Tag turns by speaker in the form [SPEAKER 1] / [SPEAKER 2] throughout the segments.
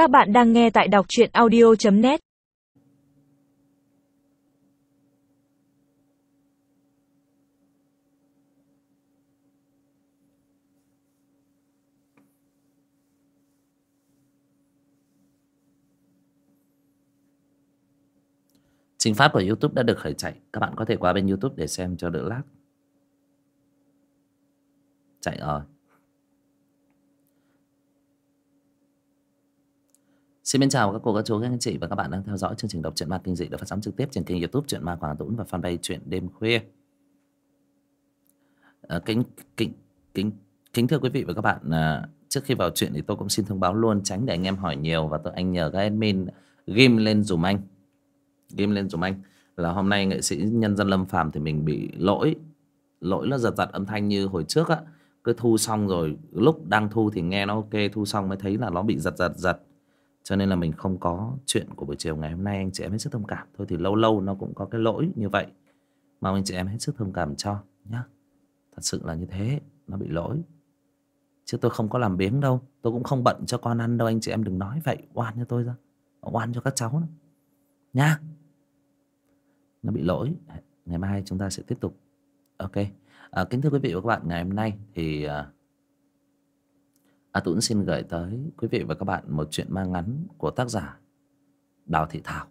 [SPEAKER 1] Các bạn đang nghe tại đọc truyện audio.net
[SPEAKER 2] Trình phát của YouTube đã được khởi chạy. Các bạn có thể qua bên YouTube để xem cho đỡ lag. Chạy rồi. Xin mến chào các cô, các chú, các anh chị và các bạn đang theo dõi chương trình đọc truyện ma kinh dị được phát sóng trực tiếp trên kênh YouTube truyện ma Quảng Tũng và fanpage truyện đêm khuya. À, kính kính kính kính thưa quý vị và các bạn, à, trước khi vào chuyện thì tôi cũng xin thông báo luôn tránh để anh em hỏi nhiều và tôi anh nhờ các admin ghim lên dùm anh. Ghim lên dùm anh là hôm nay nghệ sĩ nhân dân lâm phàm thì mình bị lỗi lỗi nó giật giật âm thanh như hồi trước á. Cứ thu xong rồi lúc đang thu thì nghe nó ok thu xong mới thấy là nó bị giật giật giật cho nên là mình không có chuyện của buổi chiều ngày hôm nay anh chị em hết sức thông cảm. Thôi thì lâu lâu nó cũng có cái lỗi như vậy. Mong anh chị em hết sức thông cảm cho nhá. Thật sự là như thế nó bị lỗi. Chứ tôi không có làm biếng đâu. Tôi cũng không bận cho con ăn đâu anh chị em đừng nói vậy. Oan cho tôi ra. Oan cho các cháu nữa. nhá. Nó bị lỗi. Ngày mai chúng ta sẽ tiếp tục. Ok. À, kính thưa quý vị và các bạn ngày hôm nay thì à, À, A Tuấn xin gửi tới quý vị và các bạn một chuyện mang ngắn của tác giả Đào Thị Thảo.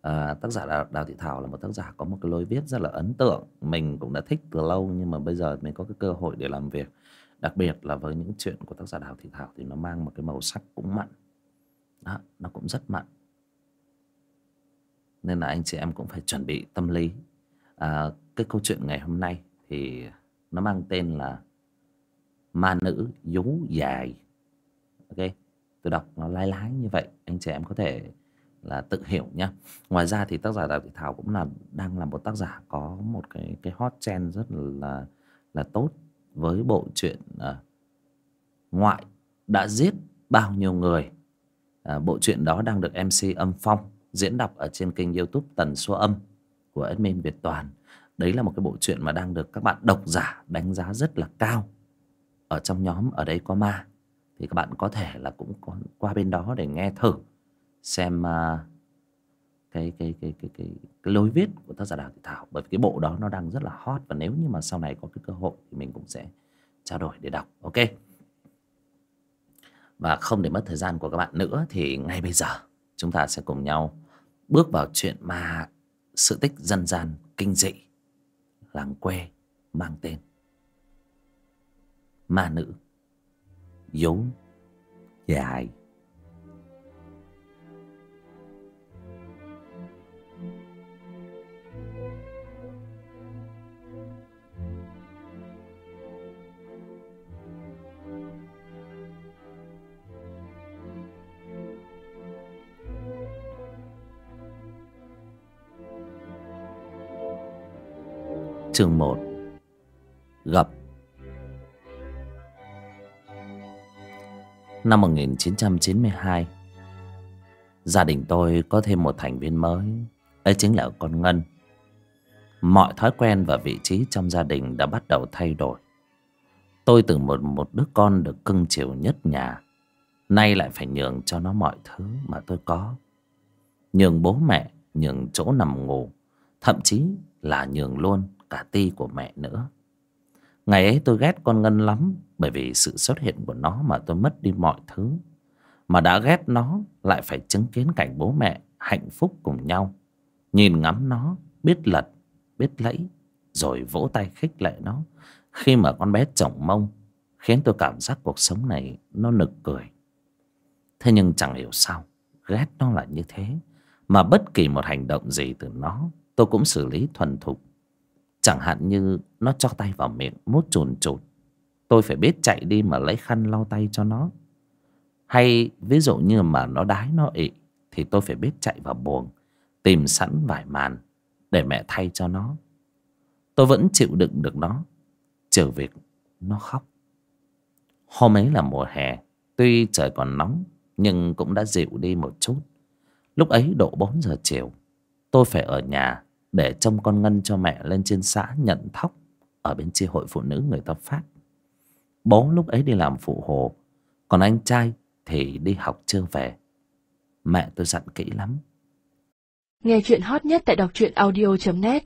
[SPEAKER 2] À, tác giả Đào, Đào Thị Thảo là một tác giả có một cái lối viết rất là ấn tượng. Mình cũng đã thích từ lâu nhưng mà bây giờ mình có cái cơ hội để làm việc. Đặc biệt là với những chuyện của tác giả Đào Thị Thảo thì nó mang một cái màu sắc cũng mặn. Đó, nó cũng rất mặn. Nên là anh chị em cũng phải chuẩn bị tâm lý. À, cái câu chuyện ngày hôm nay thì nó mang tên là ma nữ vú dài. Ok tôi đọc nó lái lái như vậy anh chị em có thể là tự hiểu nhá. Ngoài ra thì tác giả đào thị thảo cũng là đang là một tác giả có một cái cái hot trend rất là là tốt với bộ truyện uh, ngoại đã giết bao nhiêu người. Uh, bộ truyện đó đang được mc âm phong diễn đọc ở trên kênh youtube tần số âm của admin việt toàn. Đấy là một cái bộ truyện mà đang được các bạn độc giả đánh giá rất là cao ở trong nhóm ở đây có ma. Thì các bạn có thể là cũng có qua bên đó để nghe thử xem uh, cái, cái, cái, cái, cái, cái lối viết của tác giả Đào Thị Thảo. Bởi vì cái bộ đó nó đang rất là hot và nếu như mà sau này có cái cơ hội thì mình cũng sẽ trao đổi để đọc ok? Và không để mất thời gian của các bạn nữa thì ngay bây giờ chúng ta sẽ cùng nhau bước vào chuyện ma sự tích dân gian kinh dị làng quê mang tên ma nữ. Vốn dài chương một. Gặp năm 1992 gia đình tôi có thêm một thành viên mới, ấy chính là con ngân. Mọi thói quen và vị trí trong gia đình đã bắt đầu thay đổi. Tôi từ một một đứa con được cưng chiều nhất nhà. Nay lại phải nhường cho nó mọi thứ mà tôi có. Nhường bố mẹ, nhường chỗ nằm ngủ, thậm chí là nhường luôn cả ti của mẹ nữa ngày ấy tôi ghét con ngân lắm, bởi vì sự xuất hiện của nó mà tôi mất đi mọi thứ. Mà đã ghét nó, lại phải chứng kiến cảnh bố mẹ hạnh phúc cùng nhau. Nhìn ngắm nó, biết lật, biết lẫy, rồi vỗ tay khích lệ nó. Khi mà con bé chồng mông, khiến tôi cảm giác cuộc sống này nó nực cười. Thế nhưng chẳng hiểu sao, ghét nó là như thế. Mà bất kỳ một hành động gì từ nó, tôi cũng xử lý thuần thục chẳng hạn như nó cho tay vào miệng, mút chùn chụt. Tôi phải biết chạy đi mà lấy khăn lau tay cho nó. Hay ví dụ như mà nó đái nó ị, thì tôi phải biết chạy vào buồng, tìm sẵn vải màn để mẹ thay cho nó. Tôi vẫn chịu đựng được nó, trừ việc nó khóc. Hôm ấy là mùa hè, tuy trời còn nóng, nhưng cũng đã dịu đi một chút. Lúc ấy độ bốn giờ chiều, tôi phải ở nhà để trông con ngân cho mẹ lên trên xã nhận thóc, ở bên chi hội phụ nữ người ta phát. Bố lúc ấy đi làm phụ hồ, còn anh trai thì đi học chưa về. Mẹ tôi dặn kỹ lắm.
[SPEAKER 3] Nghe chuyện hot nhất tại đọc truyện audio.net